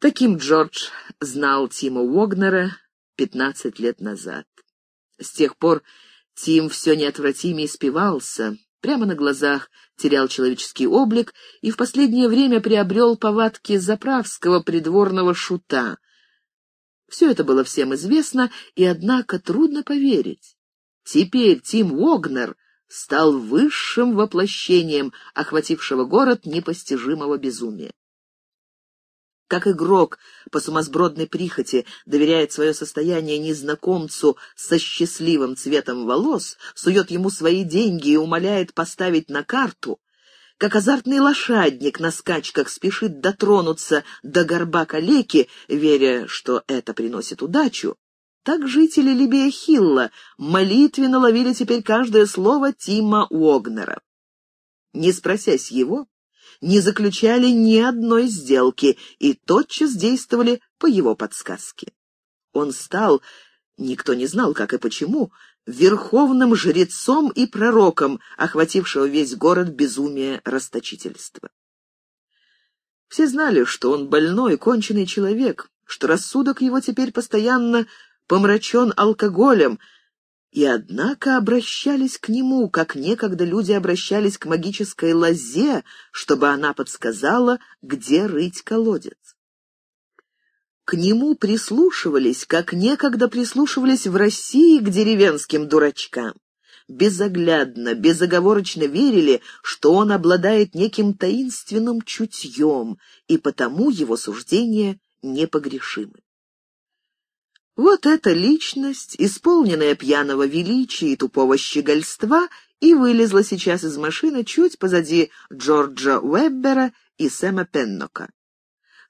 Таким Джордж знал Тима Уогнера пятнадцать лет назад. С тех пор Тим все неотвратимее спивался, прямо на глазах терял человеческий облик и в последнее время приобрел повадки заправского придворного шута. Все это было всем известно, и, однако, трудно поверить. Теперь Тим Уогнер стал высшим воплощением охватившего город непостижимого безумия как игрок по сумасбродной прихоти доверяет свое состояние незнакомцу со счастливым цветом волос, сует ему свои деньги и умоляет поставить на карту, как азартный лошадник на скачках спешит дотронуться до горба калеки, веря, что это приносит удачу, так жители Либия Хилла молитвенно ловили теперь каждое слово Тима Уогнера. Не спросясь его, не заключали ни одной сделки и тотчас действовали по его подсказке. Он стал, никто не знал, как и почему, верховным жрецом и пророком, охватившего весь город безумия расточительства. Все знали, что он больной, конченый человек, что рассудок его теперь постоянно помрачен алкоголем, и однако обращались к нему, как некогда люди обращались к магической лозе, чтобы она подсказала, где рыть колодец. К нему прислушивались, как некогда прислушивались в России к деревенским дурачкам. Безоглядно, безоговорочно верили, что он обладает неким таинственным чутьем, и потому его суждения непогрешимы. Вот эта личность, исполненная пьяного величия и тупого щегольства, и вылезла сейчас из машины чуть позади Джорджа Уэббера и Сэма Пеннока.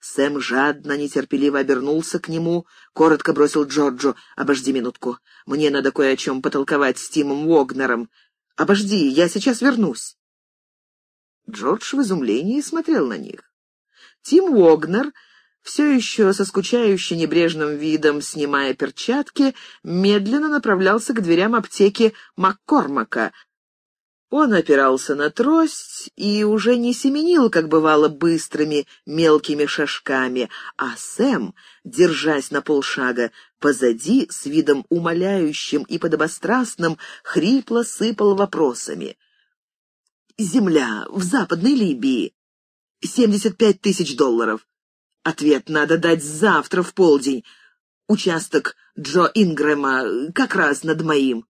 Сэм жадно, нетерпеливо обернулся к нему, коротко бросил Джорджу. «Обожди минутку, мне надо кое о чем потолковать с Тимом Уогнером. Обожди, я сейчас вернусь». Джордж в изумлении смотрел на них. Тим Уогнер все еще со скучающе небрежным видом, снимая перчатки, медленно направлялся к дверям аптеки Маккормака. Он опирался на трость и уже не семенил, как бывало, быстрыми мелкими шажками, а Сэм, держась на полшага, позади, с видом умоляющим и подобострастным, хрипло сыпал вопросами. «Земля в Западной Либии. Семьдесят пять тысяч долларов. Ответ надо дать завтра в полдень. Участок Джо Ингрэма как раз над моим.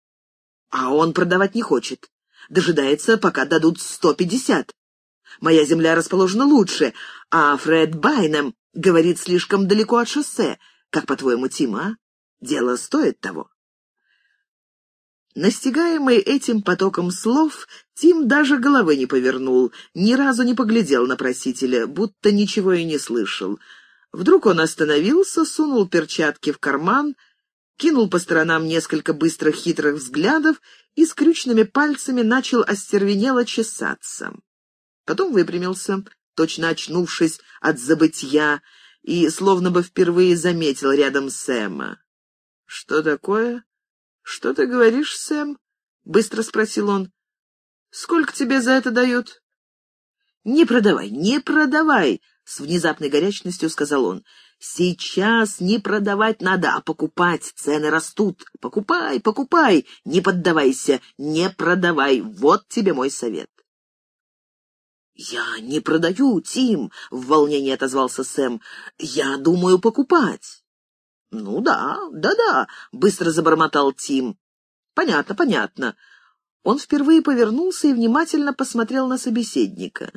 А он продавать не хочет. Дожидается, пока дадут сто пятьдесят. Моя земля расположена лучше, а Фред Байнем говорит слишком далеко от шоссе. Как, по-твоему, Тима? Дело стоит того. Настигаемый этим потоком слов, Тим даже головы не повернул, ни разу не поглядел на просителя, будто ничего и не слышал. Вдруг он остановился, сунул перчатки в карман, кинул по сторонам несколько быстрых хитрых взглядов и с крючными пальцами начал остервенело чесаться. Потом выпрямился, точно очнувшись от забытья, и словно бы впервые заметил рядом Сэма. «Что такое?» «Что ты говоришь, Сэм?» — быстро спросил он. «Сколько тебе за это дают?» «Не продавай, не продавай!» — с внезапной горячностью сказал он. «Сейчас не продавать надо, а покупать. Цены растут. Покупай, покупай. Не поддавайся, не продавай. Вот тебе мой совет». «Я не продаю, Тим», — в волнении отозвался Сэм. «Я думаю покупать». «Ну да, да-да», — быстро забормотал Тим. «Понятно, понятно». Он впервые повернулся и внимательно посмотрел на собеседника.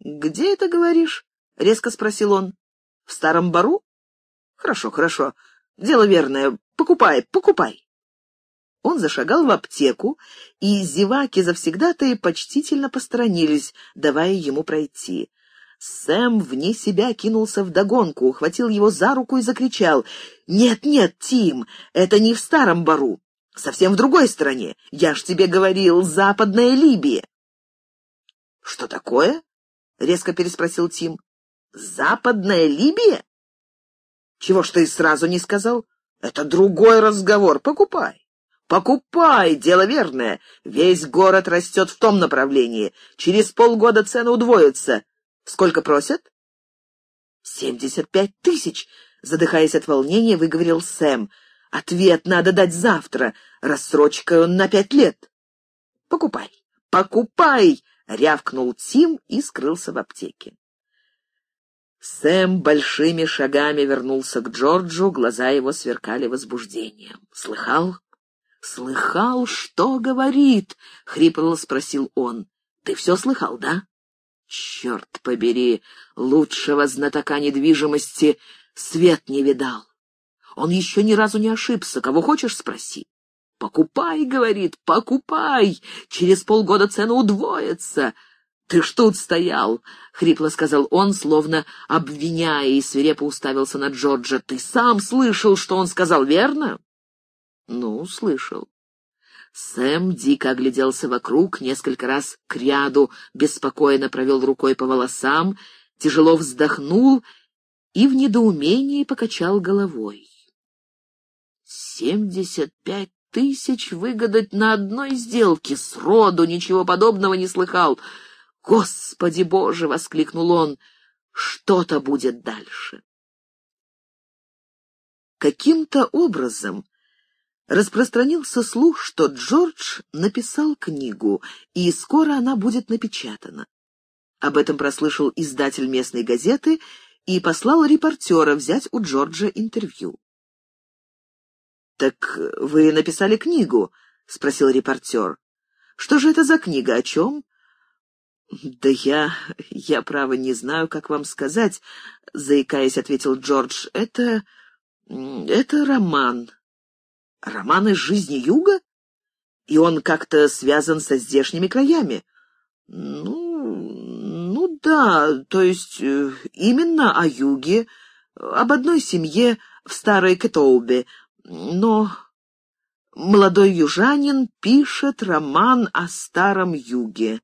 «Где это, говоришь?» — резко спросил он. «В старом бару?» «Хорошо, хорошо. Дело верное. Покупай, покупай». Он зашагал в аптеку, и зеваки завсегда-то и почтительно посторонились, давая ему пройти. Сэм вне себя кинулся вдогонку, ухватил его за руку и закричал. «Нет, нет, Тим, это не в старом бару, совсем в другой стране. Я ж тебе говорил, Западная Либия». «Что такое?» — резко переспросил Тим. «Западная Либия?» «Чего ж ты сразу не сказал? Это другой разговор. Покупай». «Покупай, дело верное. Весь город растет в том направлении. Через полгода цены удвоятся. Сколько просят? «Семьдесят пять тысяч!» — задыхаясь от волнения, выговорил Сэм. «Ответ надо дать завтра. Рассрочка на пять лет». «Покупай, покупай!» — рявкнул Тим и скрылся в аптеке. Сэм большими шагами вернулся к Джорджу, глаза его сверкали возбуждением. «Слыхал? Слыхал, что говорит?» — хрипло спросил он. «Ты все слыхал, да?» «Черт побери, лучшего знатока недвижимости свет не видал. Он еще ни разу не ошибся, кого хочешь спроси. «Покупай», — говорит, — «покупай! Через полгода цена удвоится!» «Ты ж тут стоял!» — хрипло сказал он, словно обвиняя, и свирепо уставился на Джорджа. «Ты сам слышал, что он сказал, верно?» «Ну, слышал». Сэм дико огляделся вокруг, несколько раз к ряду, беспокойно провел рукой по волосам, тяжело вздохнул и в недоумении покачал головой. «Семьдесят пять тысяч выгадать на одной сделке. Сроду ничего подобного не слыхал. «Господи Боже!» — воскликнул он. «Что-то будет дальше». Каким-то образом распространился слух, что Джордж написал книгу, и скоро она будет напечатана. Об этом прослышал издатель местной газеты и послал репортера взять у Джорджа интервью. «Так вы написали книгу?» — спросил репортер. «Что же это за книга? О чем?» «Да я... я, право, не знаю, как вам сказать», — заикаясь, ответил Джордж. «Это... это роман». «Роман из жизни Юга? И он как-то связан со здешними краями?» «Ну... ну да, то есть э, именно о Юге, об одной семье в Старой Кетоубе, но молодой южанин пишет роман о Старом Юге.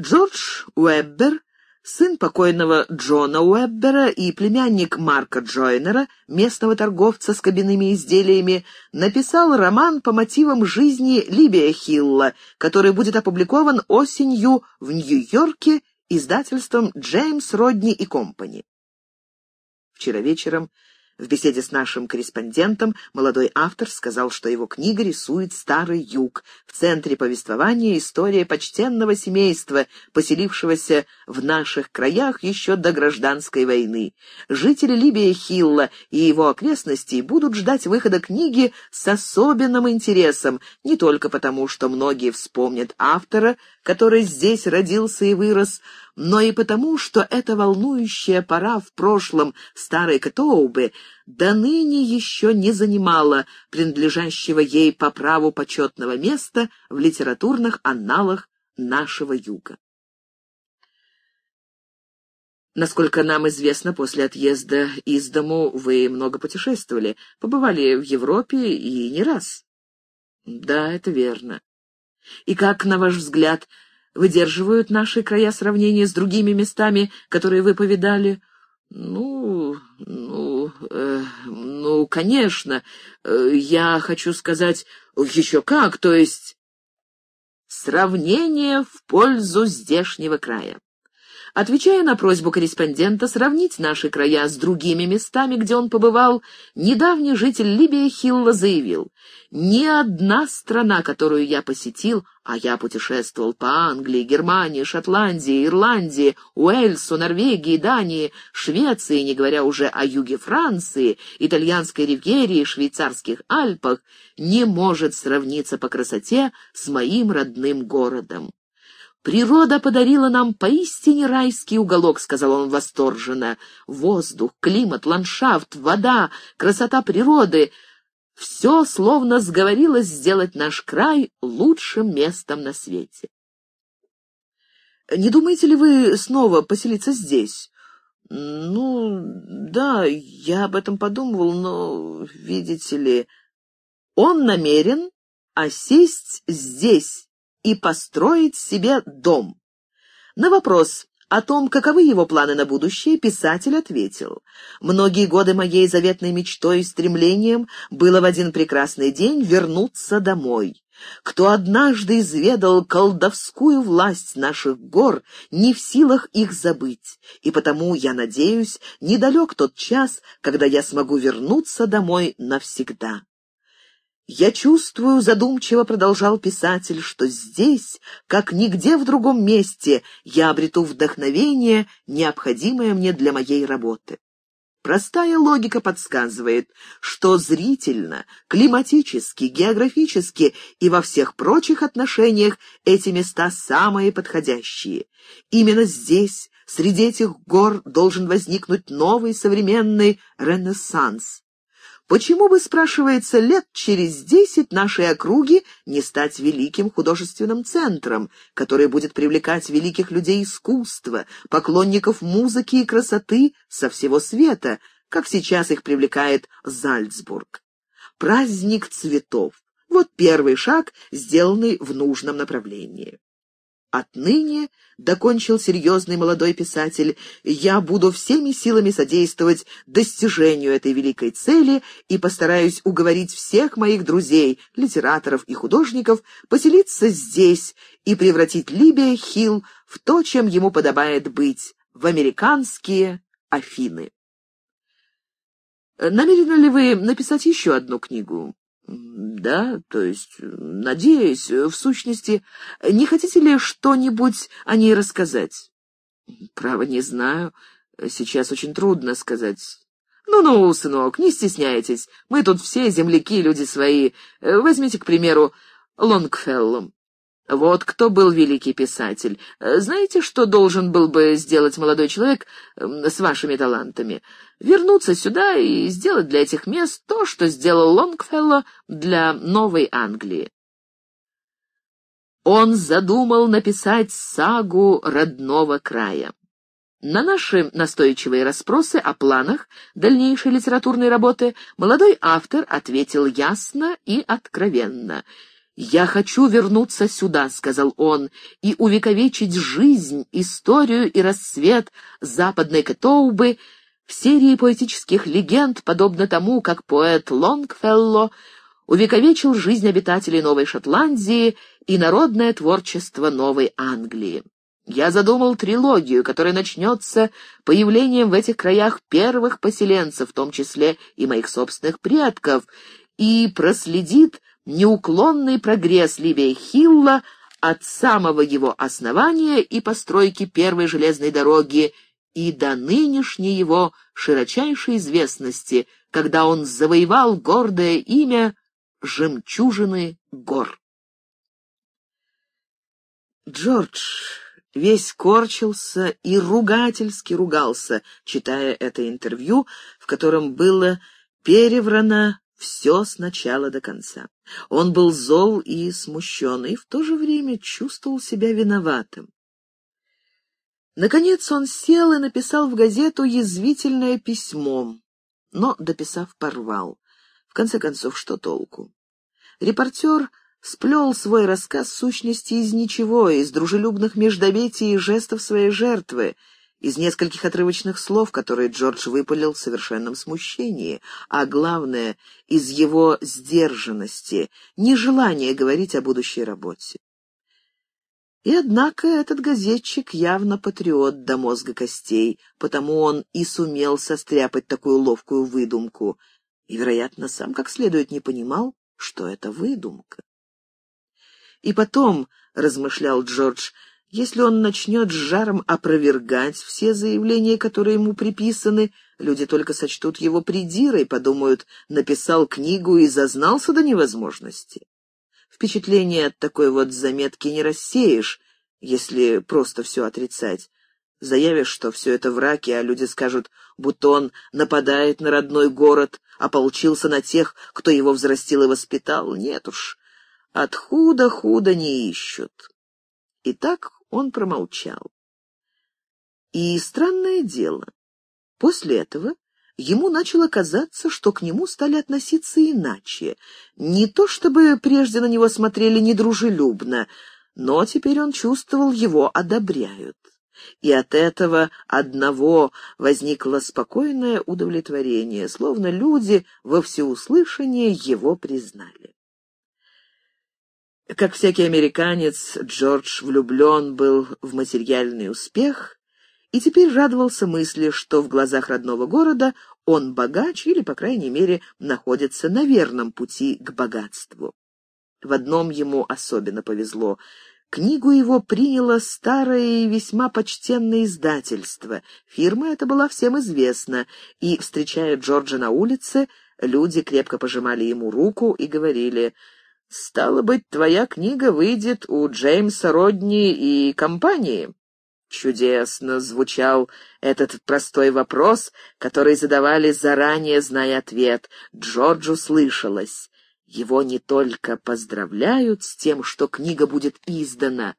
Джордж Уэббер, сын покойного Джона Уэббера и племянник Марка Джойнера, местного торговца с кабинными изделиями, написал роман по мотивам жизни Либия Хилла, который будет опубликован осенью в Нью-Йорке издательством «Джеймс Родни и Компани». Вчера вечером в беседе с нашим корреспондентом молодой автор сказал, что его книга рисует старый юг. В центре повествования история почтенного семейства, поселившегося в наших краях еще до гражданской войны. Жители Либия Хилла и его окрестностей будут ждать выхода книги с особенным интересом, не только потому, что многие вспомнят автора, который здесь родился и вырос, но и потому, что эта волнующая пора в прошлом старой Катоубы до ныне еще не занимала принадлежащего ей по праву почетного места в литературных анналах нашего юга. Насколько нам известно, после отъезда из дому вы много путешествовали, побывали в Европе и не раз. Да, это верно. И как, на ваш взгляд, выдерживают наши края сравнения с другими местами, которые вы повидали? Ну, ну, э, ну, конечно. Э, я хочу сказать, еще как, то есть сравнение в пользу здешнего края. Отвечая на просьбу корреспондента сравнить наши края с другими местами, где он побывал, недавний житель Либии Хилла заявил, «Ни одна страна, которую я посетил, а я путешествовал по Англии, Германии, Шотландии, Ирландии, Уэльсу, Норвегии, Дании, Швеции, не говоря уже о юге Франции, итальянской ривьере и швейцарских Альпах, не может сравниться по красоте с моим родным городом. «Природа подарила нам поистине райский уголок», — сказал он восторженно. «Воздух, климат, ландшафт, вода, красота природы — все словно сговорилось сделать наш край лучшим местом на свете». «Не думаете ли вы снова поселиться здесь?» «Ну, да, я об этом подумывал, но, видите ли, он намерен осесть здесь» и построить себе дом. На вопрос о том, каковы его планы на будущее, писатель ответил. «Многие годы моей заветной мечтой и стремлением было в один прекрасный день вернуться домой. кто однажды изведал колдовскую власть наших гор, не в силах их забыть, и потому, я надеюсь, недалек тот час, когда я смогу вернуться домой навсегда. «Я чувствую, — задумчиво продолжал писатель, — что здесь, как нигде в другом месте, я обрету вдохновение, необходимое мне для моей работы. Простая логика подсказывает, что зрительно, климатически, географически и во всех прочих отношениях эти места самые подходящие. Именно здесь, среди этих гор, должен возникнуть новый современный ренессанс, Почему бы, спрашивается, лет через десять нашей округи не стать великим художественным центром, который будет привлекать великих людей искусства, поклонников музыки и красоты со всего света, как сейчас их привлекает Зальцбург? Праздник цветов. Вот первый шаг, сделанный в нужном направлении. Отныне, — докончил серьезный молодой писатель, — я буду всеми силами содействовать достижению этой великой цели и постараюсь уговорить всех моих друзей, литераторов и художников, поселиться здесь и превратить Либия Хилл в то, чем ему подобает быть, в американские Афины. Намерены ли вы написать еще одну книгу? «Да, то есть, надеюсь, в сущности, не хотите ли что-нибудь о ней рассказать?» «Право, не знаю. Сейчас очень трудно сказать. Ну-ну, сынок, не стесняйтесь. Мы тут все земляки, люди свои. Возьмите, к примеру, Лонгфелло. Вот кто был великий писатель. Знаете, что должен был бы сделать молодой человек с вашими талантами? Вернуться сюда и сделать для этих мест то, что сделал Лонгфелло для Новой Англии. Он задумал написать сагу родного края. На наши настойчивые расспросы о планах дальнейшей литературной работы молодой автор ответил ясно и откровенно — «Я хочу вернуться сюда», — сказал он, — «и увековечить жизнь, историю и расцвет западной Катоубы в серии поэтических легенд, подобно тому, как поэт Лонгфелло увековечил жизнь обитателей Новой Шотландии и народное творчество Новой Англии. Я задумал трилогию, которая начнется появлением в этих краях первых поселенцев, в том числе и моих собственных предков, и проследит неуклонный прогресс Ливия Хилла от самого его основания и постройки первой железной дороги и до нынешней его широчайшей известности, когда он завоевал гордое имя «Жемчужины гор». Джордж весь корчился и ругательски ругался, читая это интервью, в котором было переврано все с начала до конца. Он был зол и смущен, и в то же время чувствовал себя виноватым. Наконец он сел и написал в газету язвительное письмо, но, дописав, порвал. В конце концов, что толку? Репортер сплел свой рассказ сущности из ничего, из дружелюбных междометий и жестов своей жертвы, из нескольких отрывочных слов, которые Джордж выпалил в совершенном смущении, а главное, из его сдержанности, нежелания говорить о будущей работе. И однако этот газетчик явно патриот до мозга костей, потому он и сумел состряпать такую ловкую выдумку, и, вероятно, сам как следует не понимал, что это выдумка. И потом, — размышлял Джордж, — если он начнет с жаром опровергать все заявления, которые ему приписаны, люди только сочтут его придирой, подумают, написал книгу и зазнался до невозможности. Впечатление от такой вот заметки не рассеешь, если просто все отрицать. Заявишь, что все это враки, а люди скажут, будто он нападает на родной город, ополчился на тех, кто его взрастил и воспитал. Нет уж, от худо-худо не ищут. И так он промолчал. И странное дело, после этого ему начало казаться, что к нему стали относиться иначе. Не то чтобы прежде на него смотрели недружелюбно, но теперь он чувствовал, его одобряют. И от этого одного возникло спокойное удовлетворение, словно люди во всеуслышание его признали. Как всякий американец, Джордж влюблен был в материальный успех и теперь радовался мысли, что в глазах родного города он богач или, по крайней мере, находится на верном пути к богатству. В одном ему особенно повезло. Книгу его приняло старое и весьма почтенное издательство. Фирма эта была всем известна, и, встречая Джорджа на улице, люди крепко пожимали ему руку и говорили «Стало быть, твоя книга выйдет у Джеймса Родни и компании». Чудесно звучал этот простой вопрос, который задавали заранее, зная ответ. Джорджу слышалось. Его не только поздравляют с тем, что книга будет издана,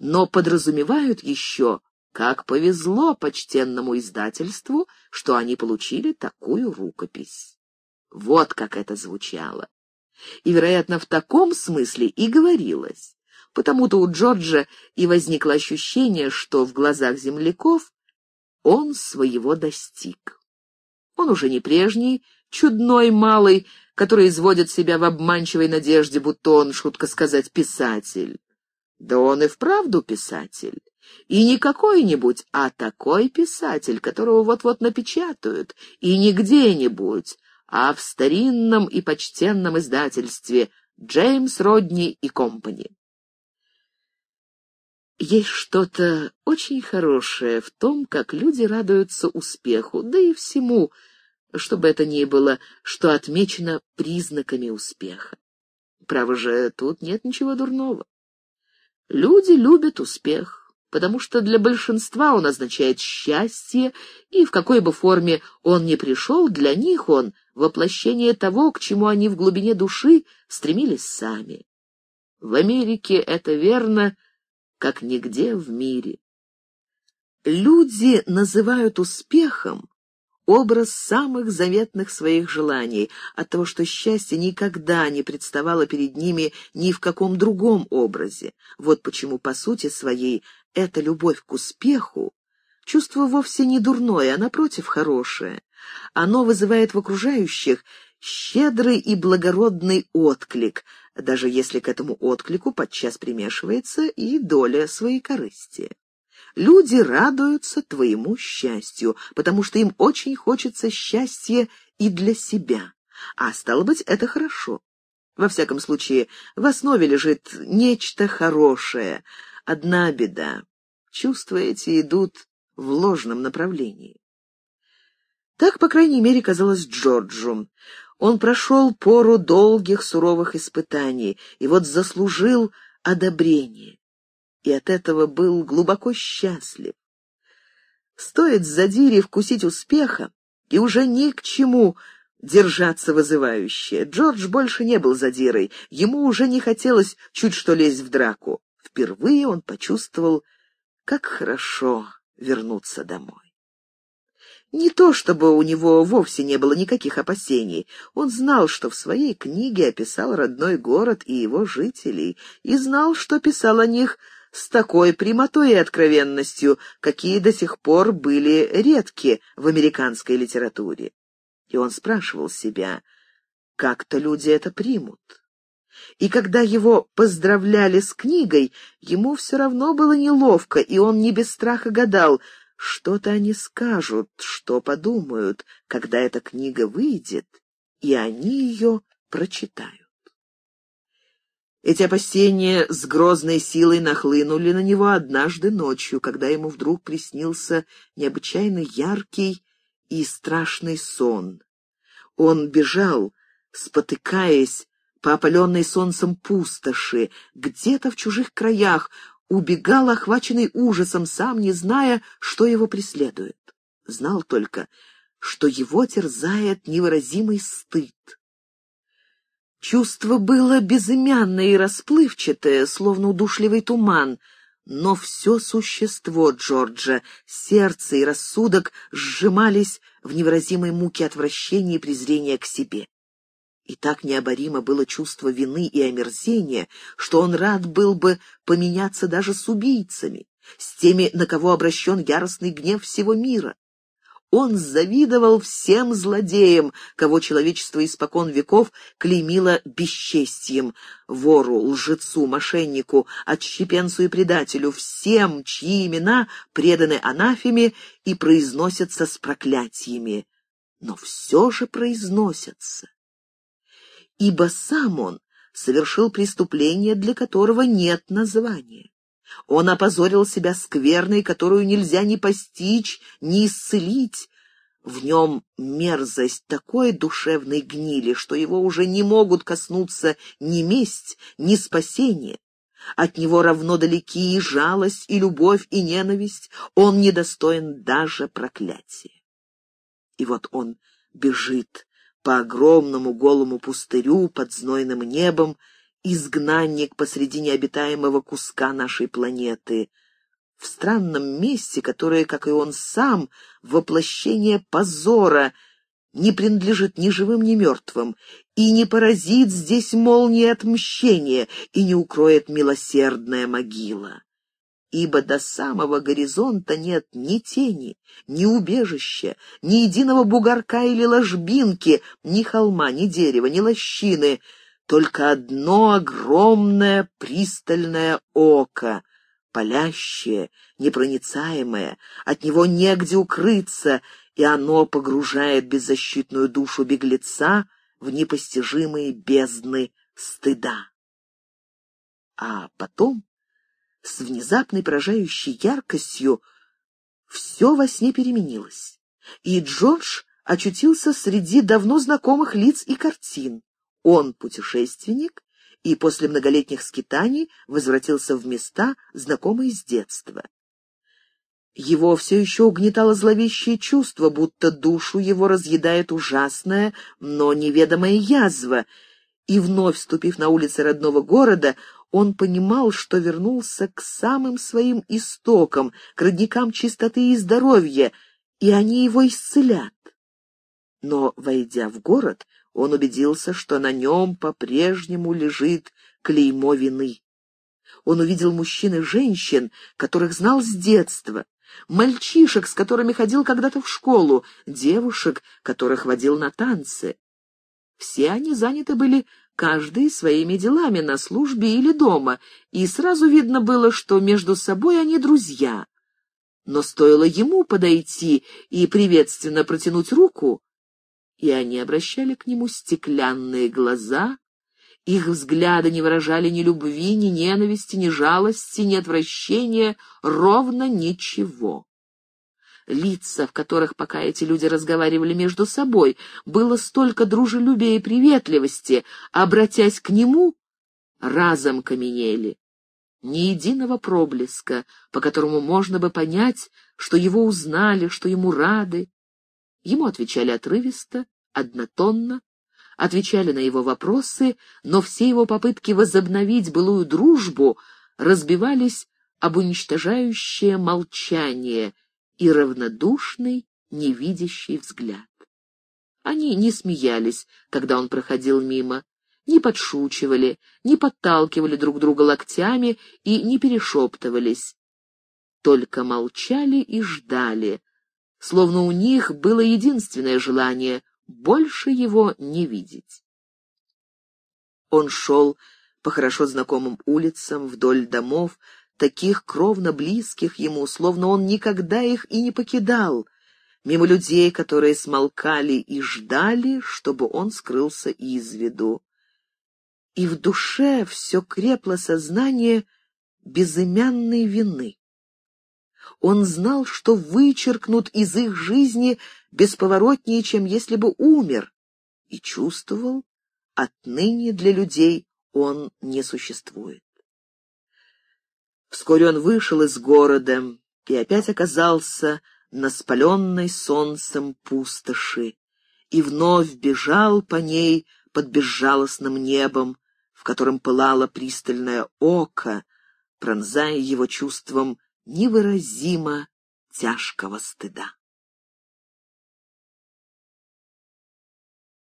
но подразумевают еще, как повезло почтенному издательству, что они получили такую рукопись. Вот как это звучало. И, вероятно, в таком смысле и говорилось. Потому-то у Джорджа и возникло ощущение, что в глазах земляков он своего достиг. Он уже не прежний, чудной малый, который изводит себя в обманчивой надежде, будто он, шутка сказать, писатель. Да он и вправду писатель. И не какой-нибудь, а такой писатель, которого вот-вот напечатают, и не где-нибудь, а в старинном и почтенном издательстве «Джеймс Родни и Компани». Есть что-то очень хорошее в том, как люди радуются успеху, да и всему, что бы это ни было, что отмечено признаками успеха. Право же, тут нет ничего дурного. Люди любят успех, потому что для большинства он означает счастье, и в какой бы форме он ни пришел, для них он — воплощение того, к чему они в глубине души стремились сами. В Америке это верно, как нигде в мире. Люди называют успехом образ самых заветных своих желаний, от того, что счастье никогда не представало перед ними ни в каком другом образе. Вот почему, по сути своей, эта любовь к успеху чувство вовсе не дурное, а, напротив, хорошее. Оно вызывает в окружающих щедрый и благородный отклик, даже если к этому отклику подчас примешивается и доля своей корысти. Люди радуются твоему счастью, потому что им очень хочется счастья и для себя. А стало быть, это хорошо. Во всяком случае, в основе лежит нечто хорошее. Одна беда. Чувства эти идут в ложном направлении. Так, по крайней мере, казалось Джорджу. Он прошел пору долгих суровых испытаний и вот заслужил одобрение и от этого был глубоко счастлив. Стоит задире вкусить успеха, и уже ни к чему держаться вызывающе. Джордж больше не был задирой, ему уже не хотелось чуть что лезть в драку. Впервые он почувствовал, как хорошо вернуться домой. Не то чтобы у него вовсе не было никаких опасений. Он знал, что в своей книге описал родной город и его жителей, и знал, что писал о них с такой прямотой и откровенностью, какие до сих пор были редки в американской литературе. И он спрашивал себя, как-то люди это примут. И когда его поздравляли с книгой, ему все равно было неловко, и он не без страха гадал, что-то они скажут, что подумают, когда эта книга выйдет, и они ее прочитают. Эти опасения с грозной силой нахлынули на него однажды ночью, когда ему вдруг приснился необычайно яркий и страшный сон. Он бежал, спотыкаясь по опаленной солнцем пустоши, где-то в чужих краях, убегал, охваченный ужасом, сам не зная, что его преследует. Знал только, что его терзает невыразимый стыд. Чувство было безымянное и расплывчатое, словно удушливый туман, но все существо Джорджа, сердце и рассудок сжимались в невыразимой муке отвращения и презрения к себе. И так необоримо было чувство вины и омерзения, что он рад был бы поменяться даже с убийцами, с теми, на кого обращен яростный гнев всего мира. Он завидовал всем злодеям, кого человечество испокон веков клеймило бесчестием, вору, лжецу, мошеннику, отщепенцу и предателю, всем, чьи имена преданы анафеме и произносятся с проклятиями. Но все же произносятся. Ибо сам он совершил преступление, для которого нет названия. Он опозорил себя скверной, которую нельзя ни постичь, ни исцелить. В нем мерзость такой душевной гнили, что его уже не могут коснуться ни месть, ни спасение. От него равно далеки и жалость, и любовь, и ненависть. Он недостоин даже проклятия. И вот он бежит по огромному голому пустырю под знойным небом, изгнанник посреди необитаемого куска нашей планеты, в странном месте, которое, как и он сам, воплощение позора, не принадлежит ни живым, ни мертвым, и не поразит здесь молния отмщения, и не укроет милосердная могила. Ибо до самого горизонта нет ни тени, ни убежища, ни единого бугорка или ложбинки, ни холма, ни дерева, ни лощины — только одно огромное пристальное око, палящее, непроницаемое, от него негде укрыться, и оно погружает беззащитную душу беглеца в непостижимые бездны стыда. А потом, с внезапной поражающей яркостью, все во сне переменилось, и Джордж очутился среди давно знакомых лиц и картин. Он путешественник и после многолетних скитаний возвратился в места, знакомые с детства. Его все еще угнетало зловещее чувство, будто душу его разъедает ужасная, но неведомая язва, и, вновь вступив на улицы родного города, он понимал, что вернулся к самым своим истокам, к родникам чистоты и здоровья, и они его исцелят. Но, войдя в город, он убедился, что на нем по-прежнему лежит клеймо вины. Он увидел мужчин и женщин, которых знал с детства, мальчишек, с которыми ходил когда-то в школу, девушек, которых водил на танцы. Все они заняты были каждый своими делами на службе или дома, и сразу видно было, что между собой они друзья. Но стоило ему подойти и приветственно протянуть руку, и они обращали к нему стеклянные глаза, их взгляды не выражали ни любви, ни ненависти, ни жалости, ни отвращения, ровно ничего. Лица, в которых пока эти люди разговаривали между собой, было столько дружелюбия и приветливости, обратясь к нему, разом каменели. Ни единого проблеска, по которому можно бы понять, что его узнали, что ему рады. Ему отвечали отрывисто, однотонно, отвечали на его вопросы, но все его попытки возобновить былую дружбу разбивались об уничтожающее молчание и равнодушный, невидящий взгляд. Они не смеялись, когда он проходил мимо, не подшучивали, не подталкивали друг друга локтями и не перешептывались. Только молчали и ждали, словно у них было единственное желание — больше его не видеть. Он шел по хорошо знакомым улицам, вдоль домов, таких кровно близких ему, словно он никогда их и не покидал, мимо людей, которые смолкали и ждали, чтобы он скрылся из виду. И в душе все крепло сознание безымянной вины. Он знал, что вычеркнут из их жизни бесповоротнее, чем если бы умер, и чувствовал, отныне для людей он не существует. Вскоре он вышел из города и опять оказался на спаленной солнцем пустоши и вновь бежал по ней под безжалостным небом, в котором пылало пристальное око, пронзая его чувством невыразимо тяжкого стыда.